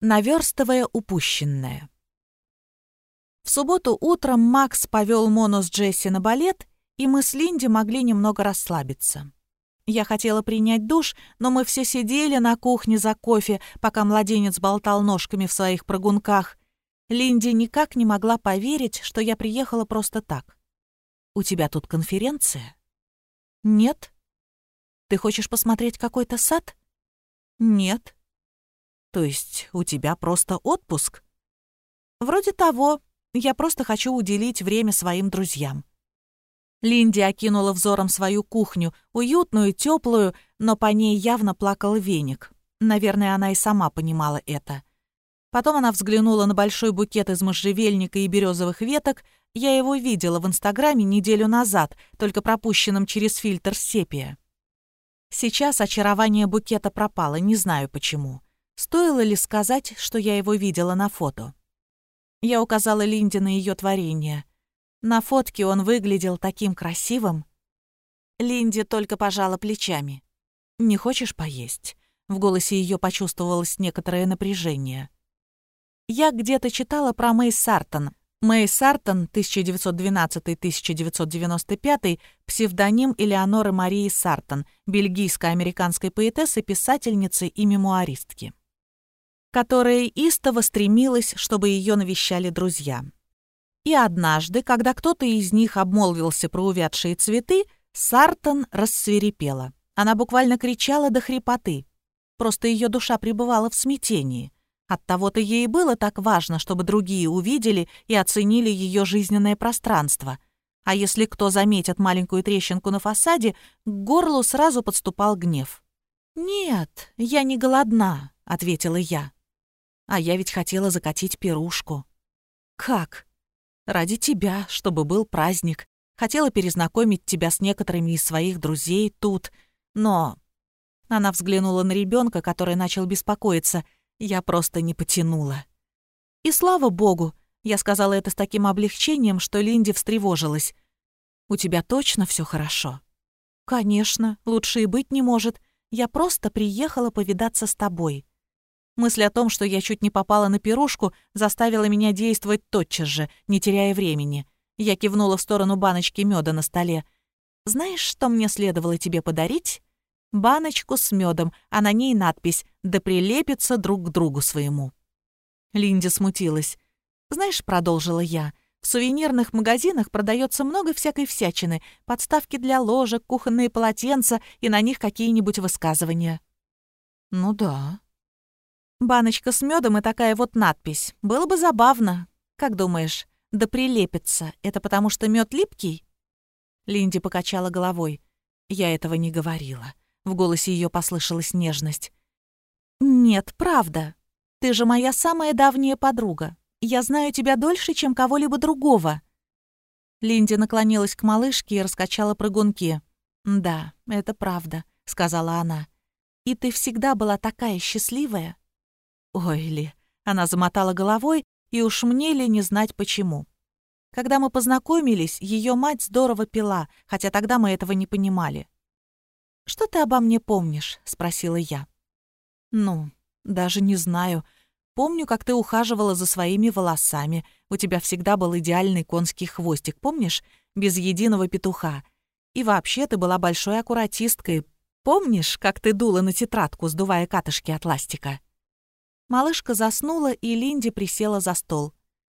Наверстывая упущенное. В субботу утром Макс повел Мону с Джесси на балет, и мы с Линди могли немного расслабиться. Я хотела принять душ, но мы все сидели на кухне за кофе, пока младенец болтал ножками в своих прогунках. Линди никак не могла поверить, что я приехала просто так. «У тебя тут конференция?» «Нет». «Ты хочешь посмотреть какой-то сад?» «Нет». То есть у тебя просто отпуск? Вроде того. Я просто хочу уделить время своим друзьям. Линди окинула взором свою кухню, уютную, теплую, но по ней явно плакал веник. Наверное, она и сама понимала это. Потом она взглянула на большой букет из можжевельника и березовых веток. Я его видела в Инстаграме неделю назад, только пропущенным через фильтр сепия. Сейчас очарование букета пропало, не знаю почему. Стоило ли сказать, что я его видела на фото? Я указала Линде на ее творение. На фотке он выглядел таким красивым. Линди только пожала плечами. «Не хочешь поесть?» В голосе ее почувствовалось некоторое напряжение. Я где-то читала про Мэй Сартон. Мэй Сартон, 1912-1995, псевдоним Элеоноры Марии Сартон, бельгийско-американской поэтессы, писательницы и мемуаристки которая истово стремилась, чтобы ее навещали друзья. И однажды, когда кто-то из них обмолвился про увядшие цветы, Сартон рассверепела. Она буквально кричала до хрипоты. Просто ее душа пребывала в смятении. Оттого-то ей было так важно, чтобы другие увидели и оценили ее жизненное пространство. А если кто заметит маленькую трещинку на фасаде, к горлу сразу подступал гнев. «Нет, я не голодна», — ответила я. А я ведь хотела закатить пирушку. Как? Ради тебя, чтобы был праздник. Хотела перезнакомить тебя с некоторыми из своих друзей тут. Но... Она взглянула на ребенка, который начал беспокоиться. Я просто не потянула. И слава богу, я сказала это с таким облегчением, что Линди встревожилась. «У тебя точно все хорошо?» «Конечно, лучше и быть не может. Я просто приехала повидаться с тобой. Мысль о том, что я чуть не попала на пирушку, заставила меня действовать тотчас же, не теряя времени. Я кивнула в сторону баночки меда на столе. «Знаешь, что мне следовало тебе подарить?» Баночку с медом, а на ней надпись «Да прилепится друг к другу своему». Линди смутилась. «Знаешь, — продолжила я, — в сувенирных магазинах продается много всякой всячины, подставки для ложек, кухонные полотенца и на них какие-нибудь высказывания». «Ну да», Баночка с медом и такая вот надпись. Было бы забавно. Как думаешь, да прилепится. Это потому что мед липкий? Линди покачала головой. Я этого не говорила. В голосе ее послышалась нежность. «Нет, правда. Ты же моя самая давняя подруга. Я знаю тебя дольше, чем кого-либо другого». Линди наклонилась к малышке и раскачала прыгунки. «Да, это правда», — сказала она. «И ты всегда была такая счастливая. Ой ли, она замотала головой, и уж мне ли не знать почему. Когда мы познакомились, ее мать здорово пила, хотя тогда мы этого не понимали. «Что ты обо мне помнишь?» — спросила я. «Ну, даже не знаю. Помню, как ты ухаживала за своими волосами. У тебя всегда был идеальный конский хвостик, помнишь? Без единого петуха. И вообще ты была большой аккуратисткой. Помнишь, как ты дула на тетрадку, сдувая катышки от ластика?» Малышка заснула, и Линди присела за стол.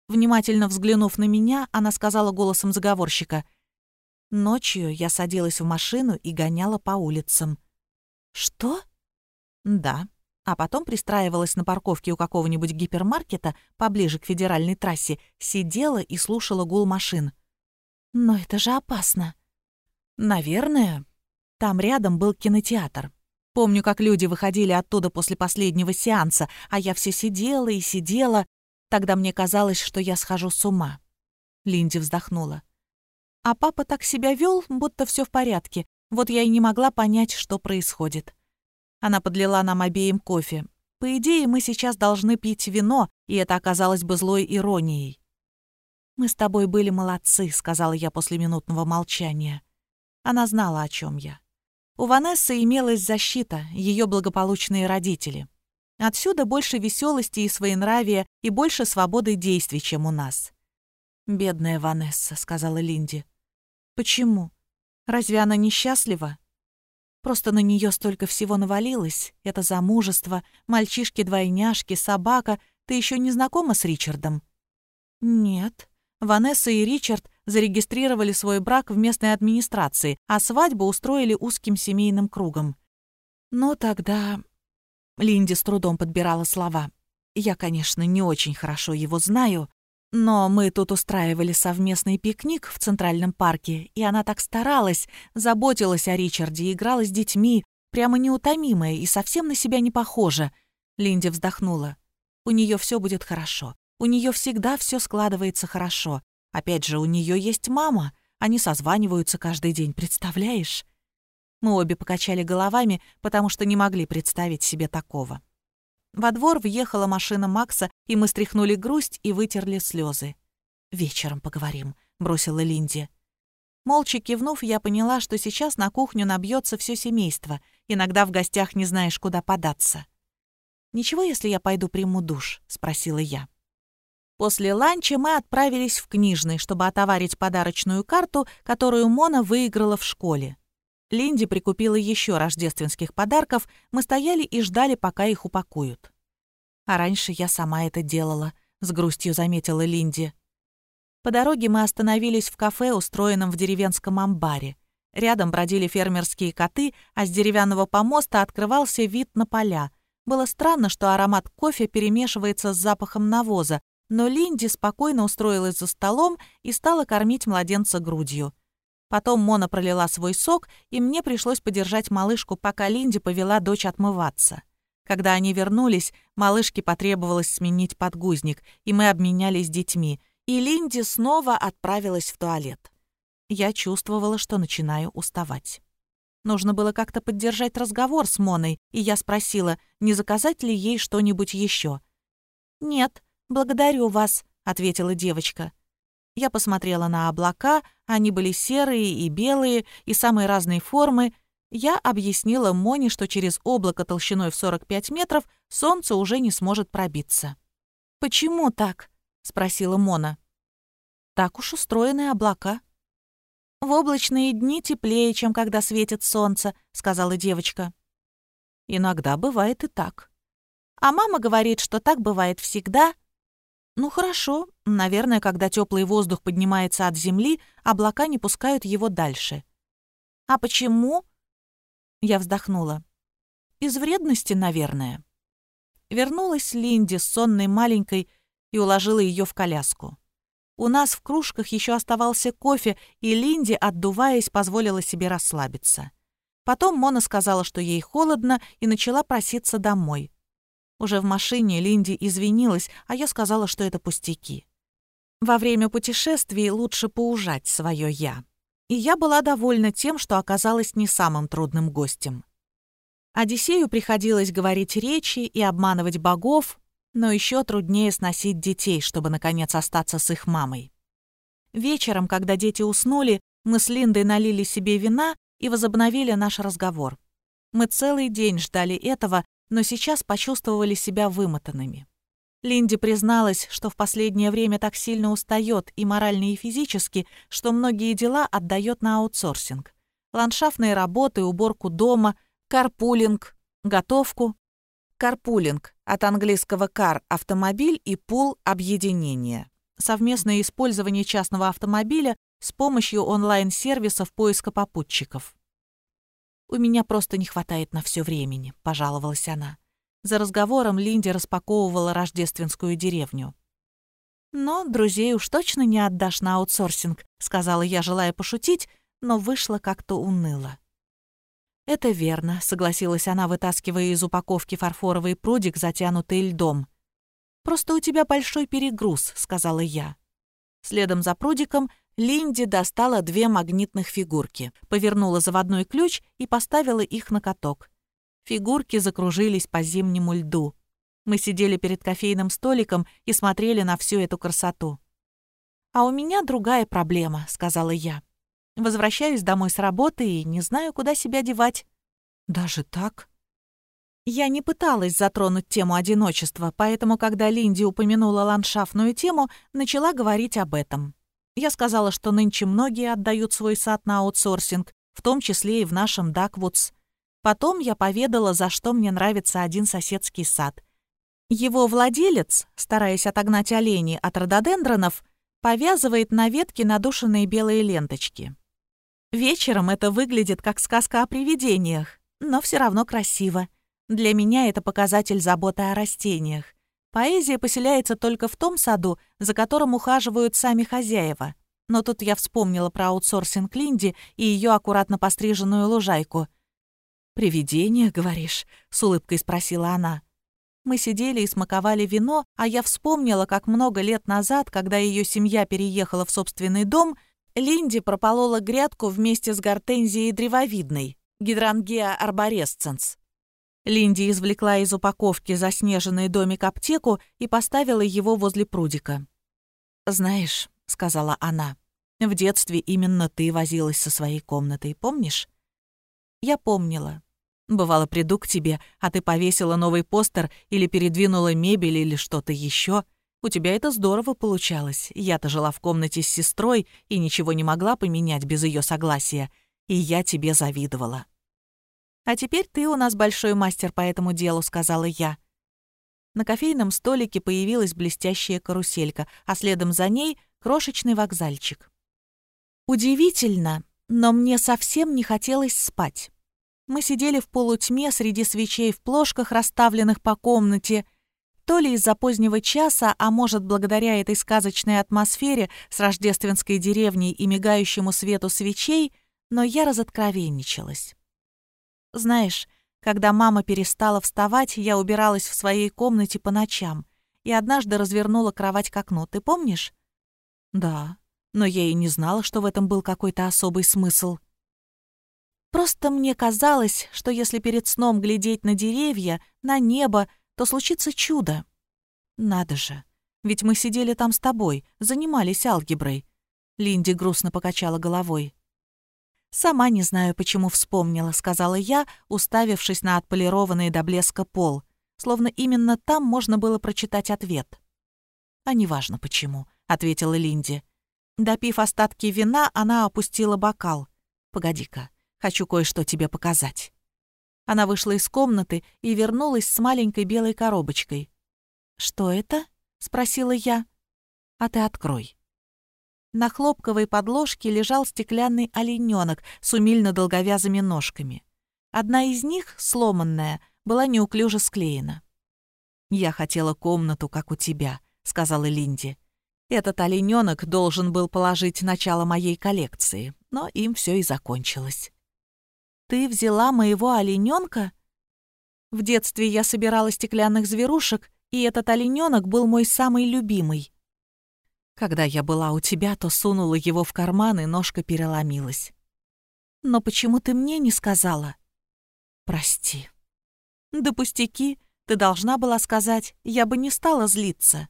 Внимательно взглянув на меня, она сказала голосом заговорщика. «Ночью я садилась в машину и гоняла по улицам». «Что?» «Да». А потом пристраивалась на парковке у какого-нибудь гипермаркета поближе к федеральной трассе, сидела и слушала гул машин. «Но это же опасно». «Наверное». Там рядом был кинотеатр. Помню, как люди выходили оттуда после последнего сеанса, а я все сидела и сидела. Тогда мне казалось, что я схожу с ума. Линди вздохнула. А папа так себя вел, будто все в порядке. Вот я и не могла понять, что происходит. Она подлила нам обеим кофе. По идее, мы сейчас должны пить вино, и это оказалось бы злой иронией. «Мы с тобой были молодцы», — сказала я после минутного молчания. Она знала, о чем я. У Ванессы имелась защита, ее благополучные родители. Отсюда больше веселости и своенравия, и больше свободы действий, чем у нас. «Бедная Ванесса», — сказала Линди. «Почему? Разве она несчастлива?» Просто на нее столько всего навалилось. Это замужество, мальчишки-двойняшки, собака. Ты еще не знакома с Ричардом?» «Нет». Ванесса и Ричард зарегистрировали свой брак в местной администрации, а свадьбу устроили узким семейным кругом. «Ну тогда...» Линди с трудом подбирала слова. «Я, конечно, не очень хорошо его знаю, но мы тут устраивали совместный пикник в Центральном парке, и она так старалась, заботилась о Ричарде, играла с детьми, прямо неутомимая и совсем на себя не похожа». Линди вздохнула. «У нее все будет хорошо. У нее всегда все складывается хорошо. Опять же, у нее есть мама. Они созваниваются каждый день, представляешь? Мы обе покачали головами, потому что не могли представить себе такого. Во двор въехала машина Макса, и мы стряхнули грусть и вытерли слезы. «Вечером поговорим», — бросила Линди. Молча кивнув, я поняла, что сейчас на кухню набьется все семейство. Иногда в гостях не знаешь, куда податься. «Ничего, если я пойду приму душ?» — спросила я. После ланча мы отправились в книжный, чтобы отоварить подарочную карту, которую Мона выиграла в школе. Линди прикупила еще рождественских подарков, мы стояли и ждали, пока их упакуют. А раньше я сама это делала, с грустью заметила Линди. По дороге мы остановились в кафе, устроенном в деревенском амбаре. Рядом бродили фермерские коты, а с деревянного помоста открывался вид на поля. Было странно, что аромат кофе перемешивается с запахом навоза, но Линди спокойно устроилась за столом и стала кормить младенца грудью. Потом Мона пролила свой сок, и мне пришлось подержать малышку, пока Линди повела дочь отмываться. Когда они вернулись, малышке потребовалось сменить подгузник, и мы обменялись детьми, и Линди снова отправилась в туалет. Я чувствовала, что начинаю уставать. Нужно было как-то поддержать разговор с Моной, и я спросила, не заказать ли ей что-нибудь еще. «Нет», «Благодарю вас», — ответила девочка. Я посмотрела на облака, они были серые и белые, и самой разной формы. Я объяснила Моне, что через облако толщиной в 45 метров солнце уже не сможет пробиться. «Почему так?» — спросила Мона. «Так уж устроены облака». «В облачные дни теплее, чем когда светит солнце», — сказала девочка. «Иногда бывает и так». «А мама говорит, что так бывает всегда», ну хорошо, наверное, когда теплый воздух поднимается от земли, облака не пускают его дальше. А почему? Я вздохнула. Из вредности, наверное. Вернулась Линди с сонной маленькой и уложила ее в коляску. У нас в кружках еще оставался кофе, и Линди, отдуваясь, позволила себе расслабиться. Потом Мона сказала, что ей холодно, и начала проситься домой. Уже в машине Линди извинилась, а я сказала, что это пустяки. Во время путешествий лучше поужать свое «я». И я была довольна тем, что оказалась не самым трудным гостем. Одиссею приходилось говорить речи и обманывать богов, но еще труднее сносить детей, чтобы, наконец, остаться с их мамой. Вечером, когда дети уснули, мы с Линдой налили себе вина и возобновили наш разговор. Мы целый день ждали этого, но сейчас почувствовали себя вымотанными. Линди призналась, что в последнее время так сильно устает и морально, и физически, что многие дела отдает на аутсорсинг. Ландшафтные работы, уборку дома, карпулинг, готовку. Карпулинг от английского «кар» — автомобиль и «пул» — объединение. Совместное использование частного автомобиля с помощью онлайн-сервисов поиска попутчиков. «У меня просто не хватает на все времени», — пожаловалась она. За разговором Линди распаковывала рождественскую деревню. «Но друзей уж точно не отдашь на аутсорсинг», — сказала я, желая пошутить, но вышло как-то уныло. «Это верно», — согласилась она, вытаскивая из упаковки фарфоровый прудик, затянутый льдом. «Просто у тебя большой перегруз», — сказала я. Следом за прудиком Линди достала две магнитных фигурки, повернула заводной ключ и поставила их на каток. Фигурки закружились по зимнему льду. Мы сидели перед кофейным столиком и смотрели на всю эту красоту. «А у меня другая проблема», — сказала я. «Возвращаюсь домой с работы и не знаю, куда себя девать». «Даже так?» Я не пыталась затронуть тему одиночества, поэтому, когда Линди упомянула ландшафтную тему, начала говорить об этом. Я сказала, что нынче многие отдают свой сад на аутсорсинг, в том числе и в нашем Даквудс. Потом я поведала, за что мне нравится один соседский сад. Его владелец, стараясь отогнать оленей от рододендронов, повязывает на ветке надушенные белые ленточки. Вечером это выглядит как сказка о привидениях, но все равно красиво. Для меня это показатель заботы о растениях. Поэзия поселяется только в том саду, за которым ухаживают сами хозяева. Но тут я вспомнила про аутсорсинг Линди и ее аккуратно постриженную лужайку. «Привидение, говоришь?» — с улыбкой спросила она. Мы сидели и смаковали вино, а я вспомнила, как много лет назад, когда ее семья переехала в собственный дом, Линди прополола грядку вместе с гортензией древовидной, гидрангеа арборесценс. Линди извлекла из упаковки заснеженный домик-аптеку и поставила его возле прудика. «Знаешь», — сказала она, — «в детстве именно ты возилась со своей комнатой, помнишь?» Я помнила. Бывало, приду к тебе, а ты повесила новый постер или передвинула мебель или что-то еще. У тебя это здорово получалось. Я-то жила в комнате с сестрой и ничего не могла поменять без ее согласия. И я тебе завидовала. «А теперь ты у нас большой мастер по этому делу», — сказала я. На кофейном столике появилась блестящая каруселька, а следом за ней — крошечный вокзальчик. Удивительно, но мне совсем не хотелось спать. Мы сидели в полутьме среди свечей в плошках, расставленных по комнате. То ли из-за позднего часа, а может, благодаря этой сказочной атмосфере с рождественской деревней и мигающему свету свечей, но я разоткровенничалась. Знаешь, когда мама перестала вставать, я убиралась в своей комнате по ночам и однажды развернула кровать к окну. Ты помнишь? Да, но я и не знала, что в этом был какой-то особый смысл. Просто мне казалось, что если перед сном глядеть на деревья, на небо, то случится чудо. Надо же, ведь мы сидели там с тобой, занимались алгеброй. Линди грустно покачала головой. «Сама не знаю, почему вспомнила», — сказала я, уставившись на отполированный до блеска пол, словно именно там можно было прочитать ответ. «А неважно почему», — ответила Линди. Допив остатки вина, она опустила бокал. «Погоди-ка, хочу кое-что тебе показать». Она вышла из комнаты и вернулась с маленькой белой коробочкой. «Что это?» — спросила я. «А ты открой». На хлопковой подложке лежал стеклянный олененок с умильно-долговязыми ножками. Одна из них, сломанная, была неуклюже склеена. «Я хотела комнату, как у тебя», — сказала Линди. «Этот олененок должен был положить начало моей коллекции, но им все и закончилось». «Ты взяла моего олененка?» В детстве я собирала стеклянных зверушек, и этот олененок был мой самый любимый. Когда я была у тебя, то сунула его в карман, и ножка переломилась. Но почему ты мне не сказала? Прости. Да пустяки, ты должна была сказать, я бы не стала злиться.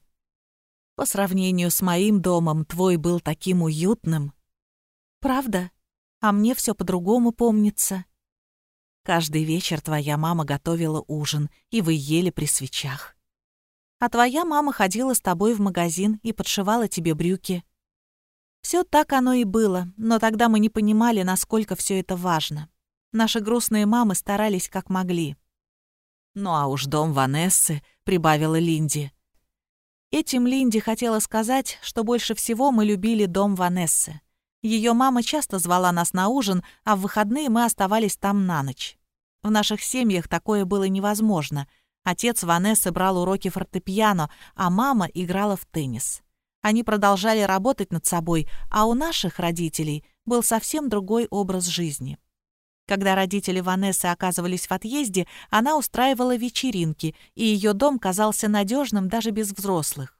По сравнению с моим домом, твой был таким уютным. Правда? А мне все по-другому помнится. Каждый вечер твоя мама готовила ужин, и вы ели при свечах. А твоя мама ходила с тобой в магазин и подшивала тебе брюки. Все так оно и было, но тогда мы не понимали, насколько все это важно. Наши грустные мамы старались как могли. «Ну а уж дом Ванессы», — прибавила Линди. Этим Линди хотела сказать, что больше всего мы любили дом Ванессы. Ее мама часто звала нас на ужин, а в выходные мы оставались там на ночь. В наших семьях такое было невозможно — Отец Ванессы брал уроки фортепиано, а мама играла в теннис. Они продолжали работать над собой, а у наших родителей был совсем другой образ жизни. Когда родители Ванессы оказывались в отъезде, она устраивала вечеринки, и ее дом казался надежным даже без взрослых.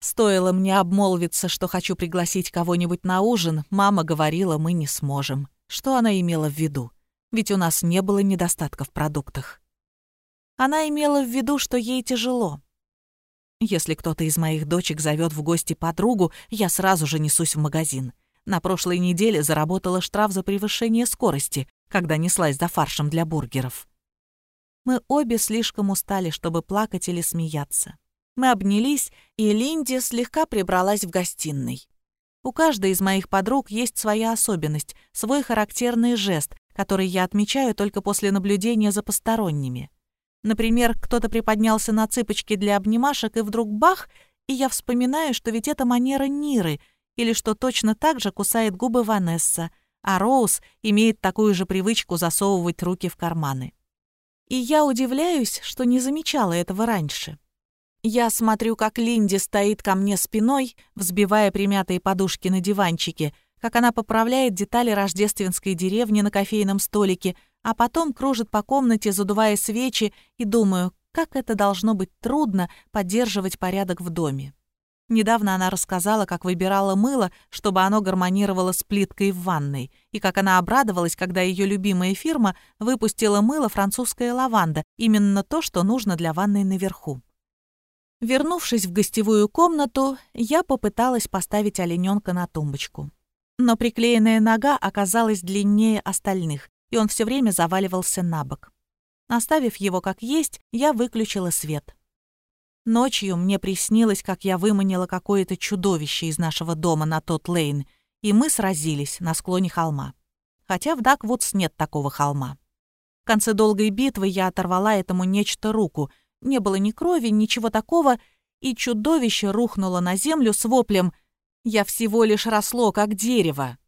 Стоило мне обмолвиться, что хочу пригласить кого-нибудь на ужин, мама говорила, мы не сможем. Что она имела в виду? Ведь у нас не было недостатка в продуктах. Она имела в виду, что ей тяжело. Если кто-то из моих дочек зовет в гости подругу, я сразу же несусь в магазин. На прошлой неделе заработала штраф за превышение скорости, когда неслась за фаршем для бургеров. Мы обе слишком устали, чтобы плакать или смеяться. Мы обнялись, и Линди слегка прибралась в гостиной. У каждой из моих подруг есть своя особенность, свой характерный жест, который я отмечаю только после наблюдения за посторонними. Например, кто-то приподнялся на цыпочки для обнимашек, и вдруг бах, и я вспоминаю, что ведь это манера Ниры, или что точно так же кусает губы Ванесса, а Роуз имеет такую же привычку засовывать руки в карманы. И я удивляюсь, что не замечала этого раньше. Я смотрю, как Линди стоит ко мне спиной, взбивая примятые подушки на диванчике, как она поправляет детали рождественской деревни на кофейном столике, а потом кружит по комнате, задувая свечи, и думаю, как это должно быть трудно поддерживать порядок в доме. Недавно она рассказала, как выбирала мыло, чтобы оно гармонировало с плиткой в ванной, и как она обрадовалась, когда ее любимая фирма выпустила мыло «Французская лаванда», именно то, что нужно для ванной наверху. Вернувшись в гостевую комнату, я попыталась поставить олененка на тумбочку. Но приклеенная нога оказалась длиннее остальных, и он все время заваливался на бок. Оставив его как есть, я выключила свет. Ночью мне приснилось, как я выманила какое-то чудовище из нашего дома на тот лейн, и мы сразились на склоне холма. Хотя в Даквудс нет такого холма. В конце долгой битвы я оторвала этому нечто руку — не было ни крови, ничего такого, и чудовище рухнуло на землю с воплем «Я всего лишь росло, как дерево».